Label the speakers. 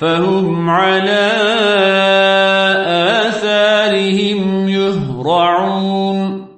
Speaker 1: فهم على آثارهم يهرعون.